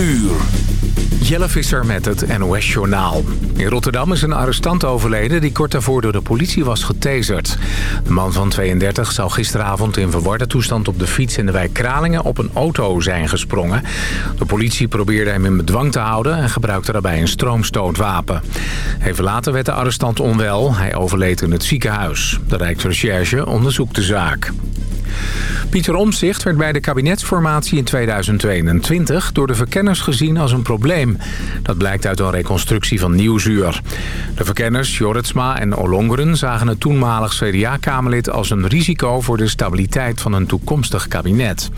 uur. Jelle Visser met het NOS-journaal. In Rotterdam is een arrestant overleden die kort daarvoor door de politie was getaserd. De man van 32 zou gisteravond in verwarde toestand op de fiets in de wijk Kralingen op een auto zijn gesprongen. De politie probeerde hem in bedwang te houden en gebruikte daarbij een stroomstootwapen. Even later werd de arrestant onwel. Hij overleed in het ziekenhuis. De Rijksrecherche onderzoekt de zaak. Pieter Omtzigt werd bij de kabinetsformatie in 2022 door de verkenners gezien als een probleem. Dat blijkt uit een reconstructie van Nieuwsuur. De verkenners Jorritsma en Olongeren zagen het toenmalig CDA-kamerlid als een risico voor de stabiliteit van een toekomstig kabinet.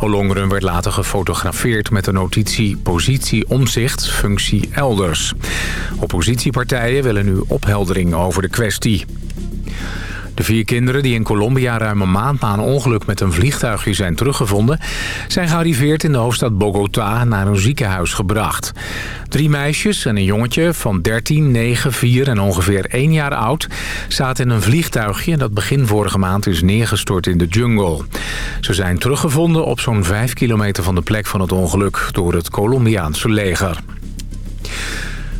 Olongeren werd later gefotografeerd met de notitie positie omzicht, functie elders. Oppositiepartijen willen nu opheldering over de kwestie. De vier kinderen die in Colombia ruim een maand na een ongeluk met een vliegtuigje zijn teruggevonden... zijn gearriveerd in de hoofdstad Bogota naar een ziekenhuis gebracht. Drie meisjes en een jongetje van 13, 9, 4 en ongeveer 1 jaar oud... zaten in een vliegtuigje dat begin vorige maand is neergestort in de jungle. Ze zijn teruggevonden op zo'n 5 kilometer van de plek van het ongeluk door het Colombiaanse leger.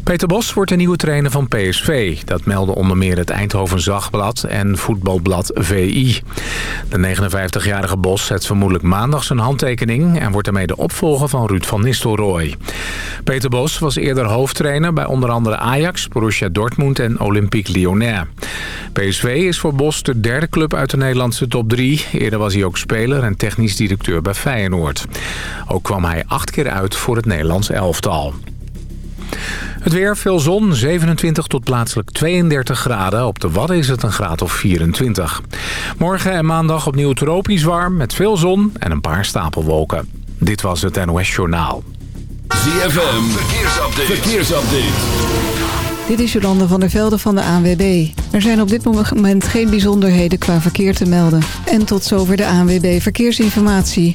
Peter Bos wordt de nieuwe trainer van PSV. Dat melden onder meer het Eindhoven Zagblad en voetbalblad VI. De 59-jarige Bos zet vermoedelijk maandag zijn handtekening... en wordt daarmee de opvolger van Ruud van Nistelrooy. Peter Bos was eerder hoofdtrainer bij onder andere Ajax, Borussia Dortmund en Olympique Lyonnais. PSV is voor Bos de derde club uit de Nederlandse top 3. Eerder was hij ook speler en technisch directeur bij Feyenoord. Ook kwam hij acht keer uit voor het Nederlands elftal. Het weer, veel zon, 27 tot plaatselijk 32 graden. Op de Wadden is het een graad of 24. Morgen en maandag opnieuw tropisch warm met veel zon en een paar stapelwolken. Dit was het NOS Journaal. ZFM, verkeersupdate. verkeersupdate. Dit is Jolande van der Velde van de ANWB. Er zijn op dit moment geen bijzonderheden qua verkeer te melden. En tot zover de ANWB Verkeersinformatie.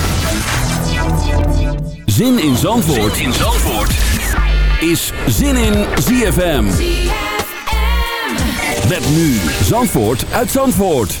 Zin in Zandvoort, zin in Zandvoort. is Zin in ZFM. Met nu Zandvoort uit Zandvoort.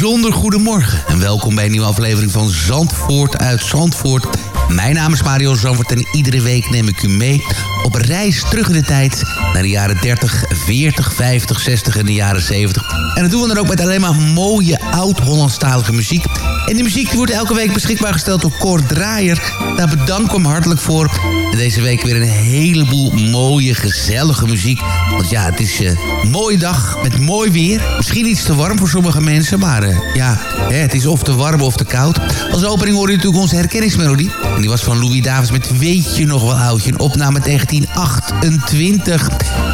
bijzonder goedemorgen. En welkom bij een nieuwe aflevering van Zandvoort uit Zandvoort. Mijn naam is Mario Zandvoort en iedere week neem ik u mee op reis terug in de tijd... naar de jaren 30, 40, 50, 60 en de jaren 70. En dat doen we dan ook met alleen maar mooie oud-Hollandstalige muziek. En die muziek wordt elke week beschikbaar gesteld door Cor Draaier. Daar bedank ik hem hartelijk voor. En deze week weer een heleboel mooie, gezellige muziek. Want ja, het is eh, een mooie dag met mooi weer. Misschien iets te warm voor sommige mensen, maar eh, ja, hè, het is of te warm of te koud. Als opening hoorde je natuurlijk onze herkenningsmelodie. En die was van Louis Davis met Weet je nog wel oudje? Een opname 1928.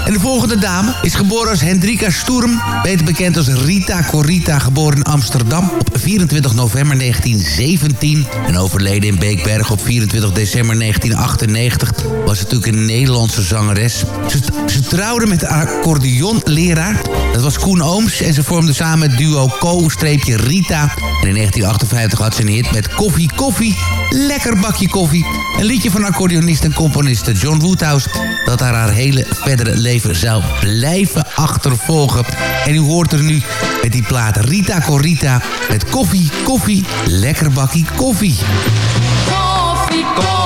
En de volgende dame is geboren als Hendrika Sturm. Beter bekend als Rita Corita, geboren in Amsterdam op 24 november 1917. En overleden in Beekberg op 24 december 1998. Was natuurlijk een Nederlandse zangeres. Ze, trouwde met een accordeonleraar. Dat was Koen Ooms. En ze vormden samen het duo Co-Rita. En in 1958 had ze een hit met Koffie Koffie. Lekker bakje koffie. Een liedje van accordeonist en componist John Woodhouse... dat haar haar hele verdere leven zou blijven achtervolgen. En u hoort er nu met die plaat Rita Corita... met Koffie Koffie, Lekker bakje koffie. Koffie, koffie,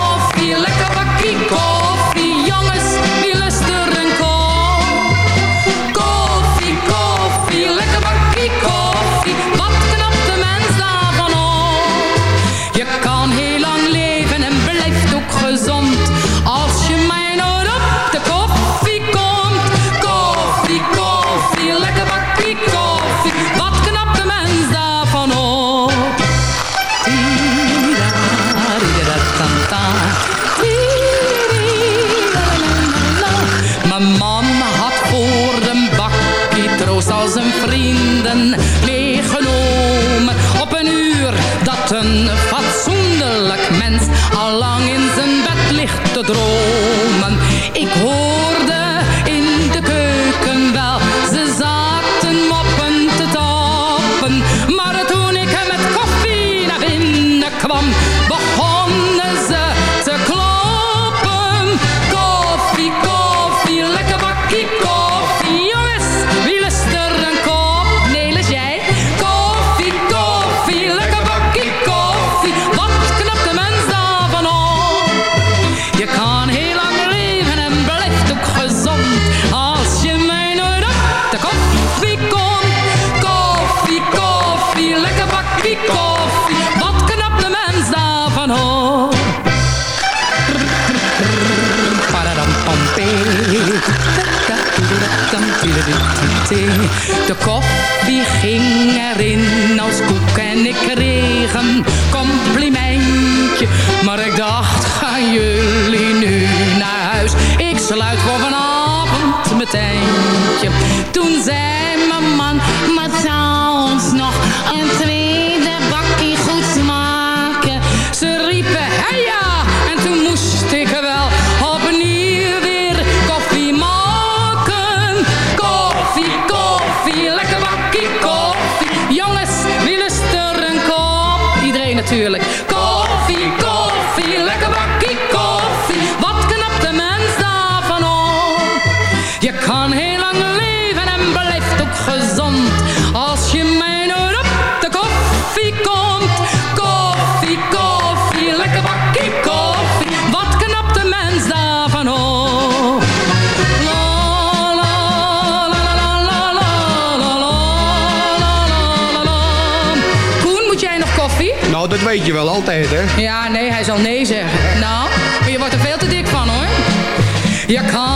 De koffie ging erin als koek en ik kreeg een complimentje. Maar ik dacht, gaan jullie nu naar huis? Ik sluit voor vanavond mijn tijdje. Toen zei weet je wel altijd, hè? Ja, nee, hij zal nee zeggen. Nou, maar je wordt er veel te dik van, hoor. Je kan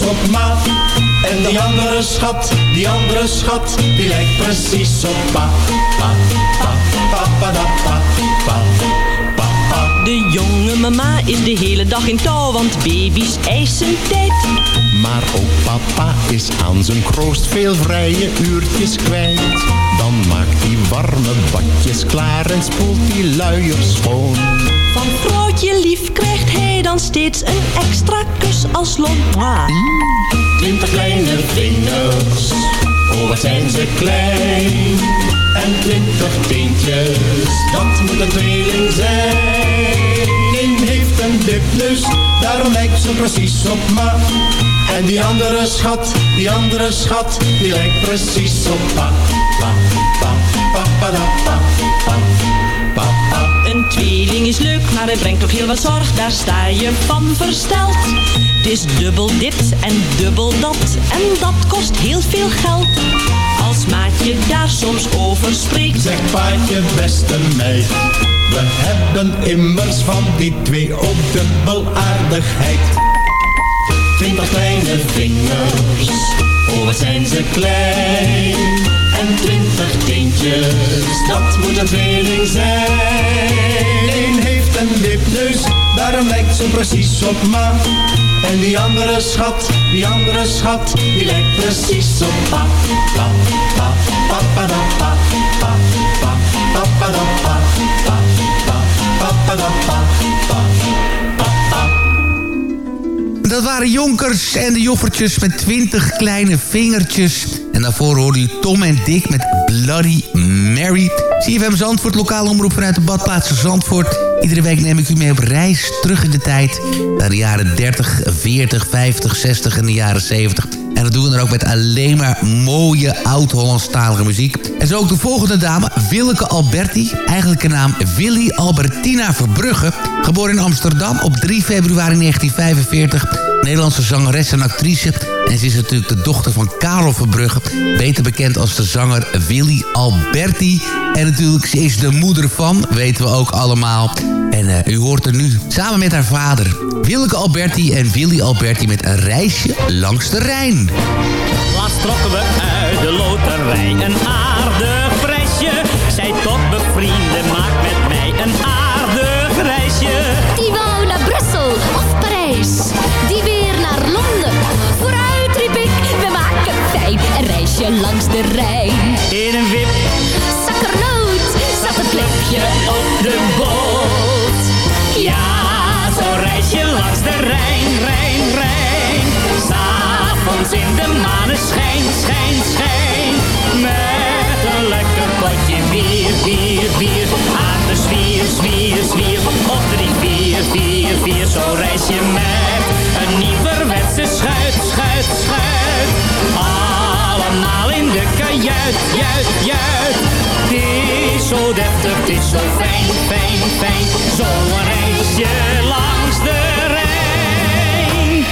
op ma. En die andere schat, die andere schat, die lijkt precies op pa. Pa, pa, pa, pa, da, pa, pa, pa, pa. De jonge mama is de hele dag in touw, want baby's eisen tijd. Maar ook papa is aan zijn kroost veel vrije uurtjes kwijt. Dan maakt hij warme badjes klaar en spoelt die luiers schoon. Van vrouwtje lief krijgt hij dan steeds een extra kus als loon. Twintig kleine vingers, oh wat zijn ze klein. En twintig teentjes, dat moet een tweeling zijn. Eén heeft een wipneus, daarom lijkt ze precies op ma. En die andere schat, die andere schat, die lijkt precies op pa. Pa, pa, pa, pa, pa. Een tweeling is leuk, maar hij brengt ook heel wat zorg, daar sta je van versteld. Het is dubbel dit en dubbel dat, en dat kost heel veel geld. Als maatje daar soms over spreekt, Zeg paatje, beste meid, we hebben immers van die twee ook dubbel aardigheid. Twintig kleine vingers, oh wat zijn ze klein. En twintig teentjes, dat moet een tweeling zijn. Eén heeft een wipneus, daarom lijkt ze precies op ma. En die andere schat, die andere schat, die lijkt precies op pa. Pa, pa, pa, pa, da, pa, pa, pa, pa, pa, da, pa, pa, pa, pa, pa, da, pa, pa. Dat waren Jonkers en de Joffertjes met twintig kleine vingertjes. En daarvoor hoorde u Tom en Dick met Bloody Mary. CFM Zandvoort, lokale omroep vanuit de badplaats Zandvoort. Iedere week neem ik u mee op reis terug in de tijd. Naar de jaren 30, 40, 50, 60 en de jaren 70. En dat doen we dan ook met alleen maar mooie oud-Hollandstalige muziek. En zo ook de volgende dame, Willeke Alberti. Eigenlijk een naam Willy Albertina Verbrugge. Geboren in Amsterdam op 3 februari 1945. Nederlandse zangeres en actrice. En ze is natuurlijk de dochter van Karel Verbrugge. Beter bekend als de zanger Willy Alberti. En natuurlijk, ze is de moeder van, weten we ook allemaal. En eh, u hoort er nu, samen met haar vader... Willeke Alberti en Willy Alberti met een reisje langs de Rijn. Laatst trokken we uit de loterij een aardig prijsje. Zij tot bevrienden, maakt langs de Rijn. In een wip Zakkernoot zat een plekje op de boot. Ja, zo'n reisje langs de Rijn, Rijn, Rijn. S'avonds in de maneschijn, schijn, schijn. Met een lekker potje bier, bier, bier. Aan de zwier, zwier, zwier. Op drie, vier, vier, vier. Zo reis je met een nieuwerwetse schuit, schuit, schuit. Allemaal in de kajuit, juit, juit. Het is zo deftig, het is zo fijn, fijn, fijn. Zo'n reisje langs de Rijn.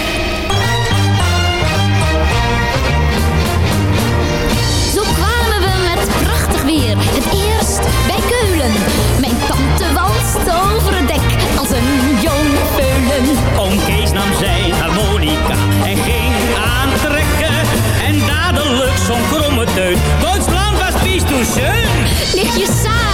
Zo kwamen we met prachtig weer. Het eerst bij Keulen. Mijn tante walst over het dek als een jong peulen. Oom Duitsland was pies toen schön. Lichtje Saar, welk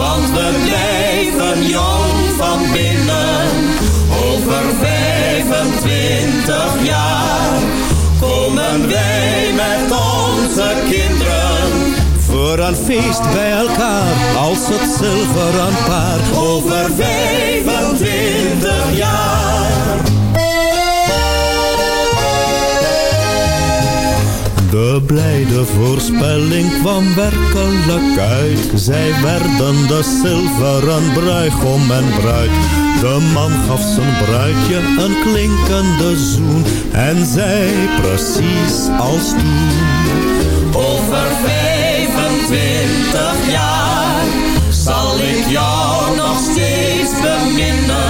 want we blijven jong van binnen. Over 25 jaar komen wij met onze kinderen. Voor een feest bij elkaar, als het zilveren paar. Over 25 jaar. De blijde voorspelling kwam werkelijk uit. Zij werden de zilveren bruigom en bruid. De man gaf zijn bruidje een klinkende zoen. En zei precies als toen. Over 25 jaar zal ik jou nog steeds beminnen.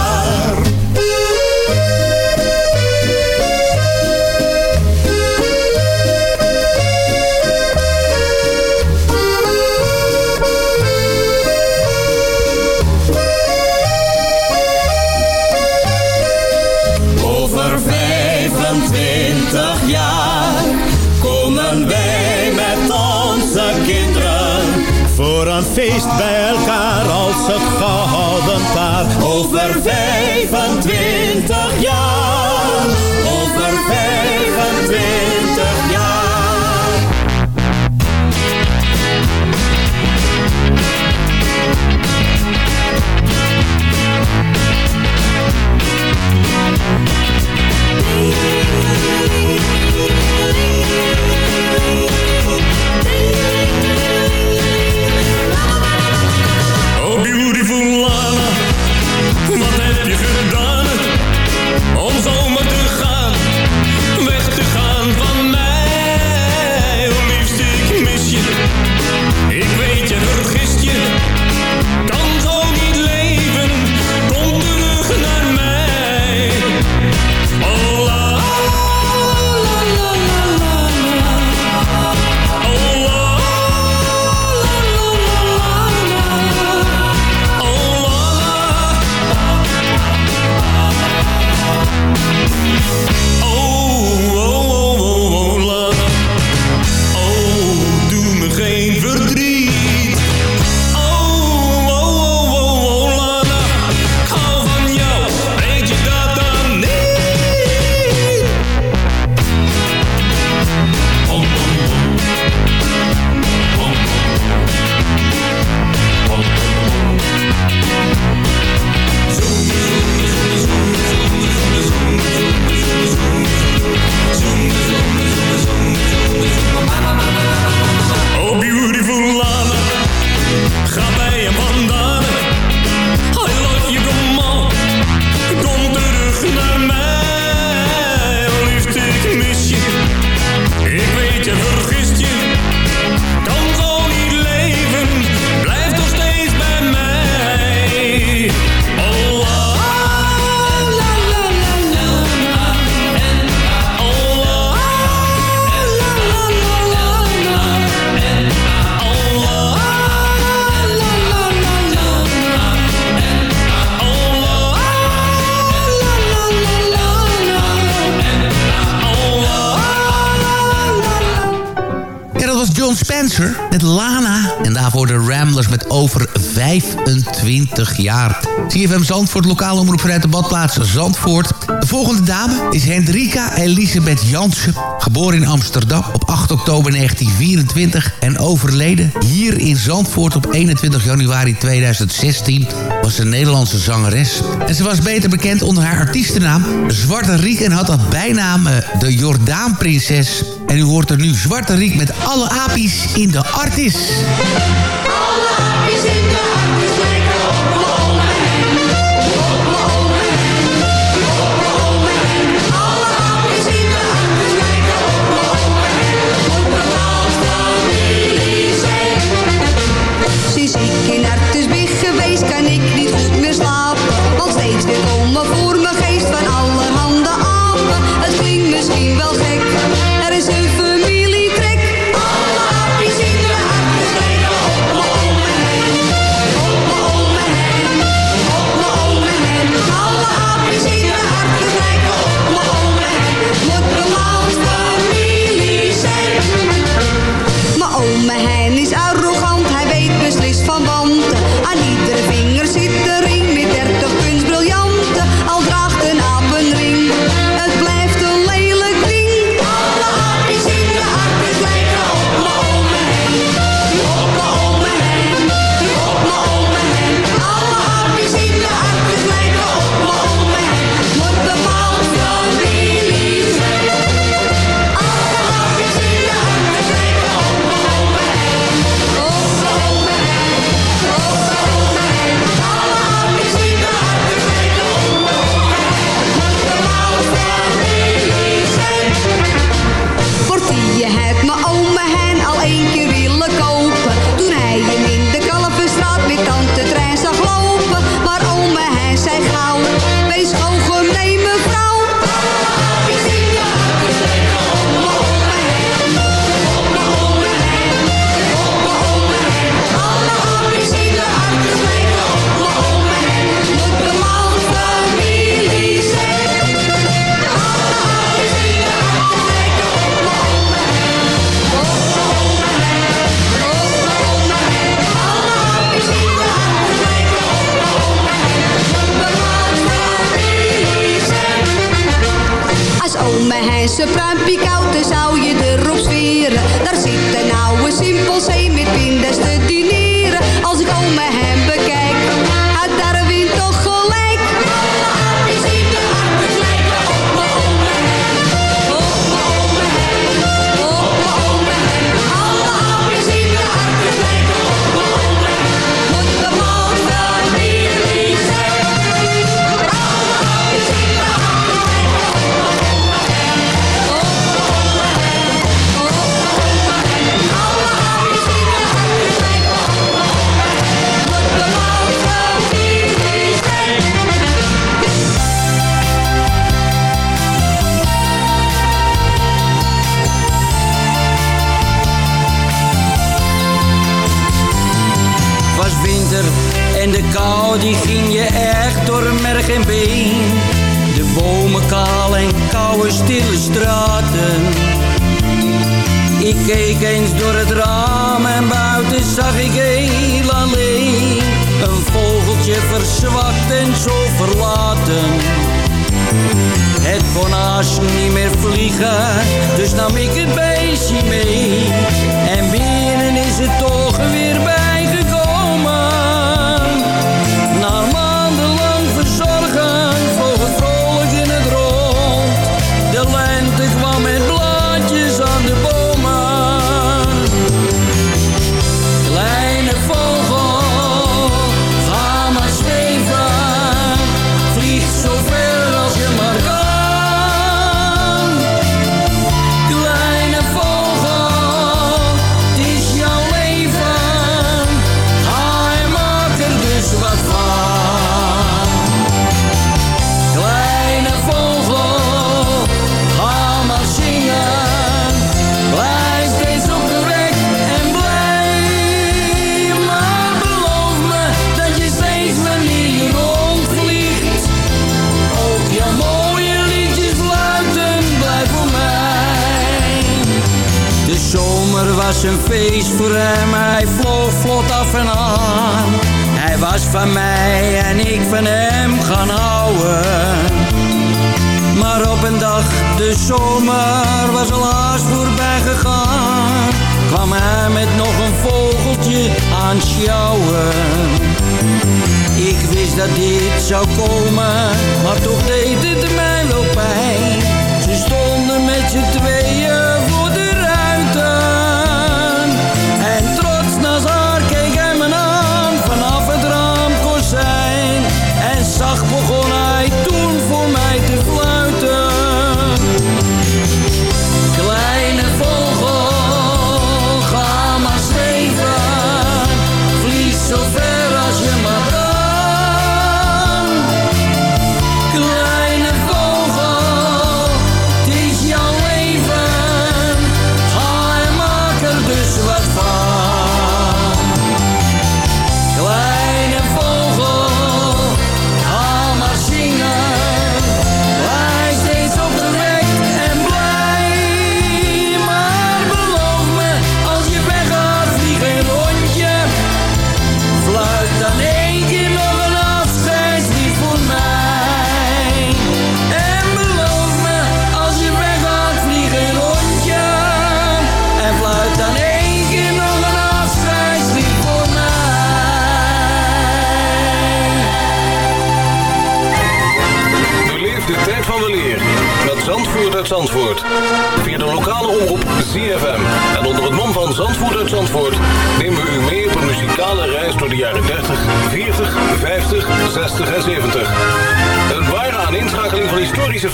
Feest bij elkaar als het gehouden paar. Over 25 20 jaar. CFM Zandvoort, lokale omroep vanuit de badplaats Zandvoort. De volgende dame is Hendrika Elisabeth Jansen. Geboren in Amsterdam op 8 oktober 1924 en overleden hier in Zandvoort op 21 januari 2016 was een Nederlandse zangeres. En ze was beter bekend onder haar artiestennaam Zwarte Riek en had dat bijnaam eh, de Jordaanprinses. En u hoort er nu Zwarte Riek met alle apies in de artis. Alle apies in de artis. Ze pruimpie zou je erop niet meer vliegen, dus nam ik het bij.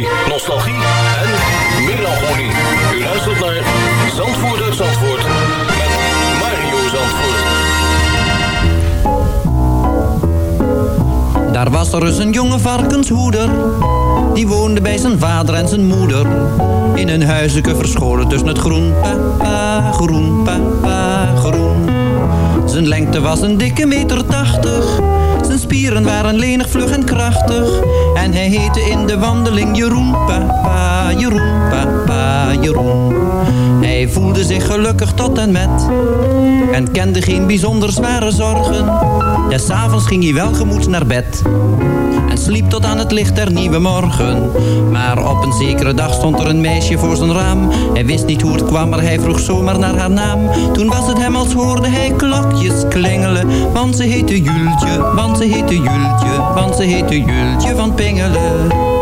nostalgie en melancholie. U luistert naar Zandvoort uit Zandvoort met Mario Zandvoort. Daar was er eens een jonge varkenshoeder. Die woonde bij zijn vader en zijn moeder. In een huisje verscholen tussen het groen. Papa, groen, papa, groen. Zijn lengte was een dikke meter tachtig. Zijn spieren waren lenig, vlug en krachtig. En hij heette in de wandeling Jeroen, papa, Jeroen, papa, Jeroen. Hij voelde zich gelukkig tot en met. En kende geen bijzonder zware zorgen. Des avonds ging hij welgemoed naar bed. En sliep tot aan het licht der nieuwe morgen. Maar op een zekere dag stond er een meisje voor zijn raam. Hij wist niet hoe het kwam, maar hij vroeg zomaar naar haar naam. Toen was het hem als hoorde hij klokjes klingelen. Want ze heette Jultje, want ze heette Jultje, want ze heette Jultje van Pingelen.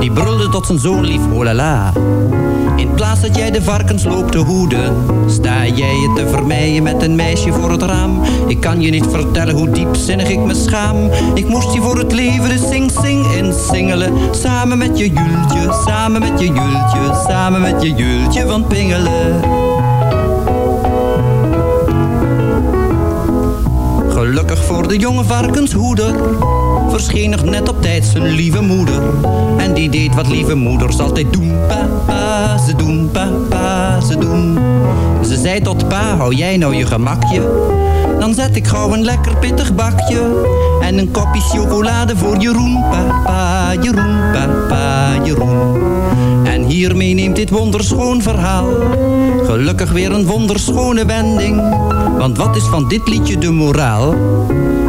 die brulde tot zijn zoon lief, oh la la. In plaats dat jij de varkens loopt te hoeden, sta jij je te vermijden met een meisje voor het raam. Ik kan je niet vertellen hoe diepzinnig ik me schaam. Ik moest je voor het leven de sing-sing insingelen. Samen met je Jultje, samen met je Jultje, samen met je Jultje van Pingelen. Gelukkig voor de jonge varkenshoeder verscheen net op tijd zijn lieve moeder. En die deed wat lieve moeders altijd doen. Papa, ze doen, papa, ze doen. Ze zei tot pa, hou jij nou je gemakje? Dan zet ik gauw een lekker pittig bakje. En een kopje chocolade voor Jeroen. Papa, Jeroen, papa, Jeroen. En hiermee neemt dit wonderschoon verhaal. Gelukkig weer een wonderschone wending. Want wat is van dit liedje de moraal?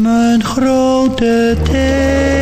mijn grote teen.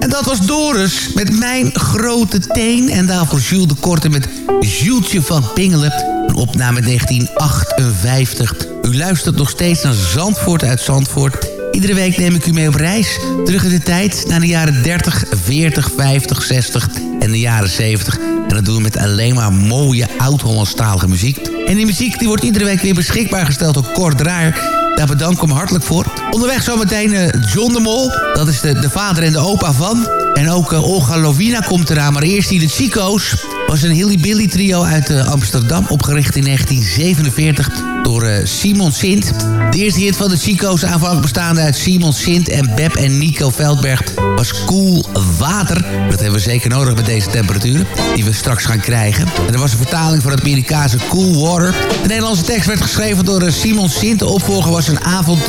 En dat was Doris met Mijn Grote Teen. En daarvoor Jules de Korte met Julesje van Pingelen. Een opname 1958. U luistert nog steeds naar Zandvoort uit Zandvoort. Iedere week neem ik u mee op reis. Terug in de tijd naar de jaren 30, 40, 50, 60 en de jaren 70. En dat doen we met alleen maar mooie oud-Hollandstalige muziek. En die muziek die wordt iedere week weer beschikbaar gesteld door Kort Draaier. Daar bedank ik hem hartelijk voor. Onderweg zometeen uh, John de Mol. Dat is de, de vader en de opa van. En ook uh, Olga Lovina komt eraan. Maar eerst hier de Chico's. Was een Hilly trio uit uh, Amsterdam. Opgericht in 1947 door Simon Sint. De eerste hit van de Chico's aanvankelijk bestaande uit Simon Sint en Beb en Nico Veldberg was Cool Water. Dat hebben we zeker nodig met deze temperaturen die we straks gaan krijgen. En er was een vertaling van het Amerikaanse Cool Water. De Nederlandse tekst werd geschreven door Simon Sint. De opvolger was een avond,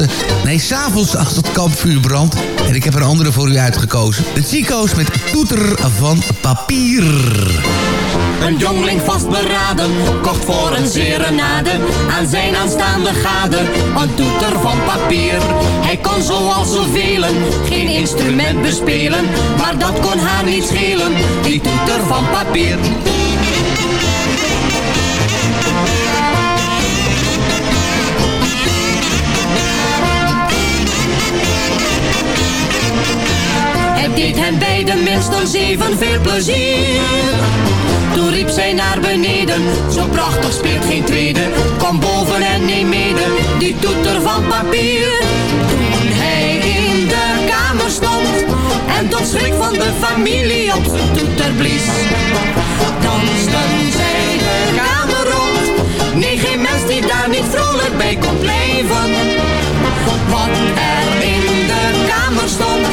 nee, s'avonds als het kampvuur brandt. En ik heb een andere voor u uitgekozen. De Chico's met Toeter van Papier. Een jongling vastberaden, kocht voor een serenade aan zijn aanstaande gade een toeter van papier. Hij kon zoals zoveel geen instrument bespelen, maar dat kon haar niet schelen, die toeter van papier. Deed hen beiden minstens zeven veel plezier. Toen riep zij naar beneden, zo prachtig speelt geen tweede. Kom boven en neem mede, die toeter van papier. Toen hij in de kamer stond, en tot schrik van de familie op zijn toeter blies. Dansten zij de kamer rond, nee geen mens die daar niet vrolijk bij kon blijven. Wat er in de kamer stond,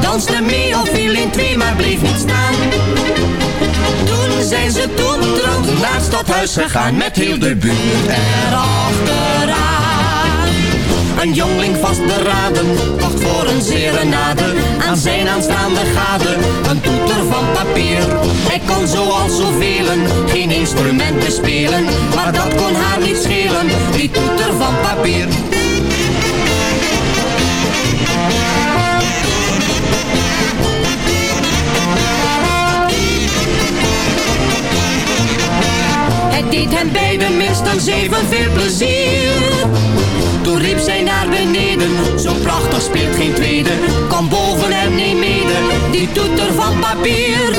danste mee of viel in twee, maar bleef niet staan. Toen zij zijn ze toeterend naar het stadhuis gegaan met heel de buurt erachteraan. Een jongling vastberaden, wacht voor een serenade Aan zijn aanstaande gade, een toeter van papier Hij kon zoals zoveel geen instrumenten spelen Maar dat kon haar niet schelen, die toeter van papier deed hen beiden minstens even veel plezier toen riep zij naar beneden, zo prachtig speelt geen tweede. Kom boven en neem mede, die toeter van papier.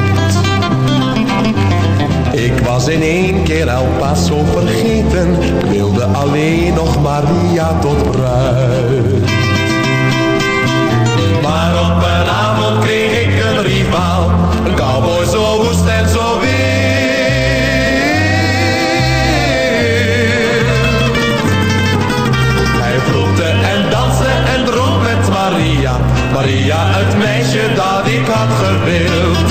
Was in één keer El Paso vergeten, wilde alleen nog Maria tot bruid. Maar op een avond kreeg ik een rivaal. Een cowboy zo woest en zo weer. Hij vloekte en danste en dronk met Maria. Maria, het meisje dat ik had gewild.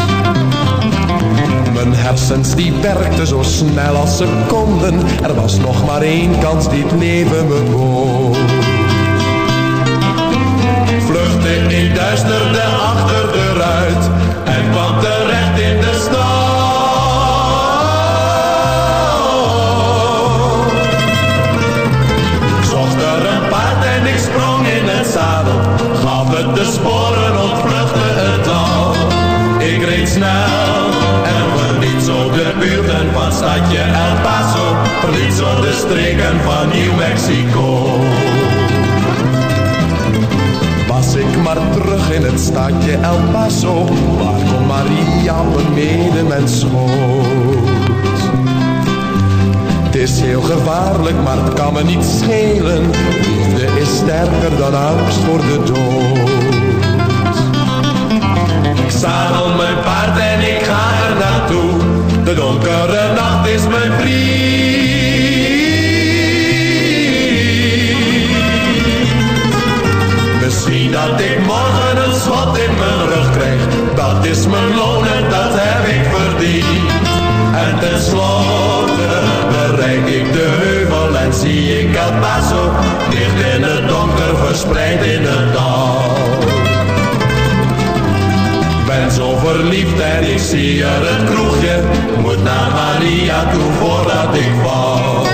Mijn hersens die werkten zo snel als ze konden, er was nog maar één kans die het leven me bood vluchtte in duisterde achter de de buurten van stadje El Paso, verliet zo de streken van New Mexico. Was ik maar terug in het stadje El Paso, waar kon Maria beneden mijn schoot. Het is heel gevaarlijk, maar het kan me niet schelen. Liefde is sterker dan angst voor de dood. Ik zadel mijn paard en ik ga. De donkere nacht is mijn vriend. Misschien dat ik morgen een schot in mijn rug krijg. Dat is mijn loon en dat heb ik verdiend. En tenslotte bereik ik de heuvel en zie ik El Paso. Dicht in het donker verspreid in het dal. Verliefd en ik zie er het kroegje. Moet naar Maria toe voordat ik val.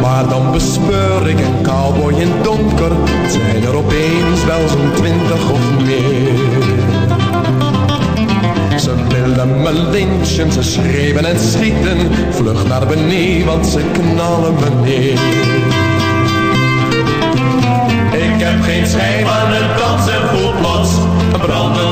Maar dan bespeur ik een cowboy in het donker. Het zijn er opeens wel zo'n twintig of meer. Ze willen me lynchen, ze schreeuwen en schieten. vlug naar beneden, want ze knallen beneden. Ik heb geen schijn van een dans en voel plots een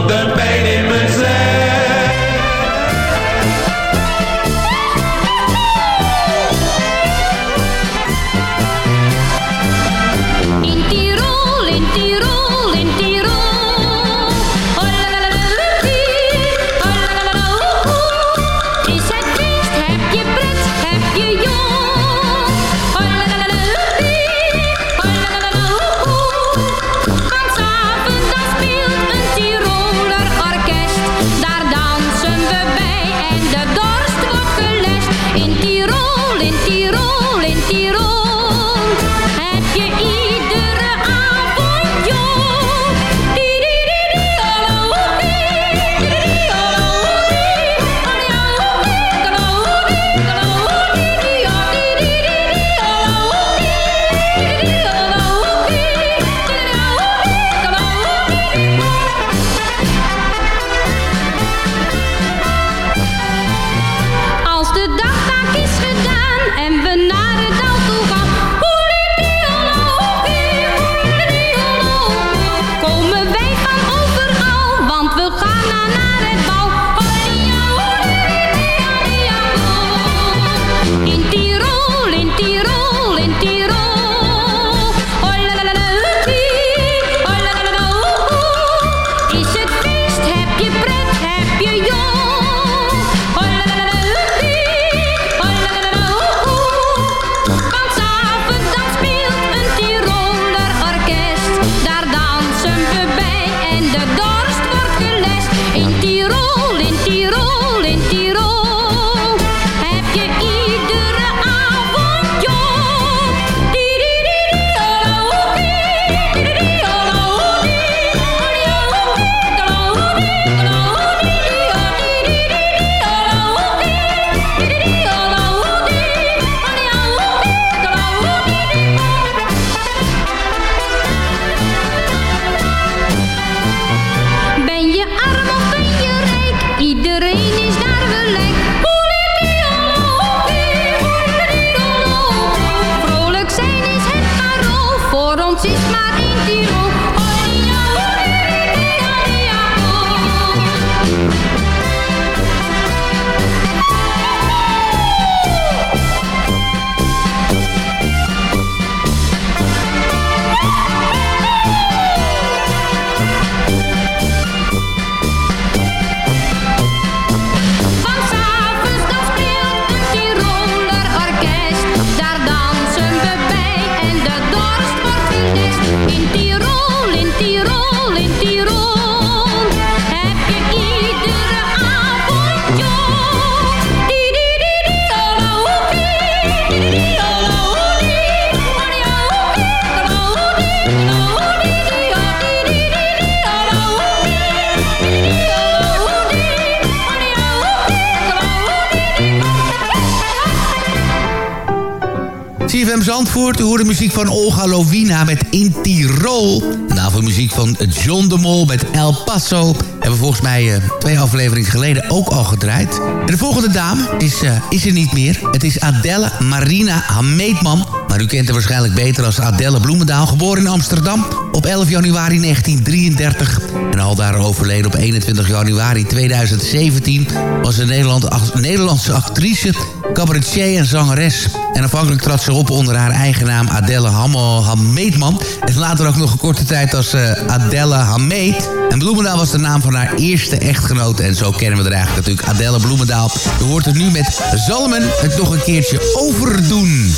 CFM Zandvoort, u hoort de muziek van Olga Lovina met In Tirol. Daarvoor muziek van John de Mol met El Paso. Hebben we volgens mij eh, twee afleveringen geleden ook al gedraaid. De volgende dame is, eh, is er niet meer. Het is Adelle Marina Hameetman. Maar u kent haar waarschijnlijk beter als Adelle Bloemendaal. Geboren in Amsterdam op 11 januari 1933. En al daar overleden op 21 januari 2017... was een Nederland, Nederlandse actrice, cabaretier en zangeres. En afhankelijk trad ze op onder haar eigen naam Adelle Hammel Hameetman. En later ook nog een korte tijd als eh, Adelle Hameet. En Bloemendaal was de naam van haar eerste echtgenote. En zo kennen we er eigenlijk natuurlijk Adelle Bloemendaal. U hoort het nu met Zalmen het nog een keertje overdoen.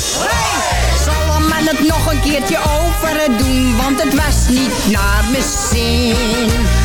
Zal men het nog een keertje over doen, want het was niet naar mijn zin.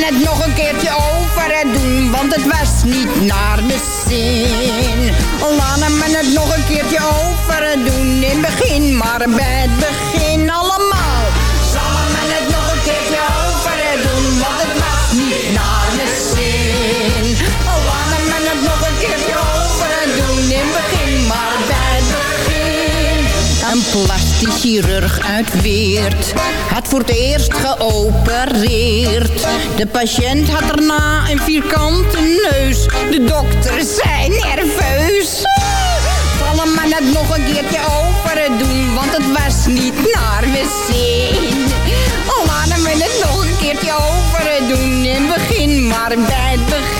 Men het nog een keertje over doen, want het was niet naar mijn zin. Laat men het nog een keertje over doen, in het begin, maar bij het begin allemaal. Zal men het nog een keertje over doen, want het was niet naar Een plastisch chirurg uit Weert had voor het eerst geopereerd. De patiënt had daarna een vierkante neus. De dokter zei nerveus. Vallen men het nog een keertje over doen, want het was niet naar mijn zin. Laten we het nog een keertje over doen, in het begin, maar bij het begin.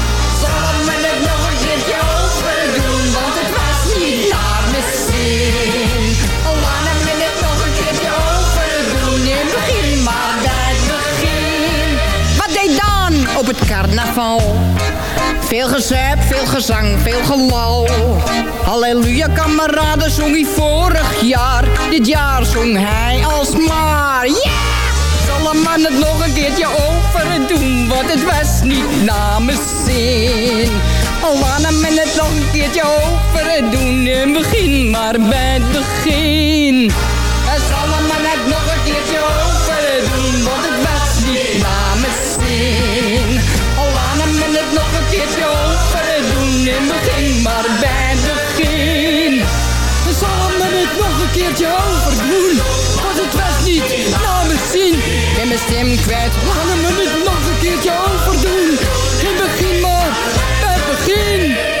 Het carnaval? Veel gezep, veel gezang, veel gelal. Halleluja, kameraden, zong hij vorig jaar. Dit jaar zong hij alsmaar. Yeah! Zal een man het nog een keertje overdoen, want het was niet mijn zin. Laat men het nog een keertje overdoen, in het begin, maar bij het begin. Maar bij het begin. Zal men het nog een keertje overdoen, want het was niet naar mijn zin. Ben mijn stem kwijt, laat men het nog een keertje overdoen, in begin, maar het begin.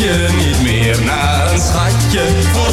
Stadje niet meer naar een schatje. Voor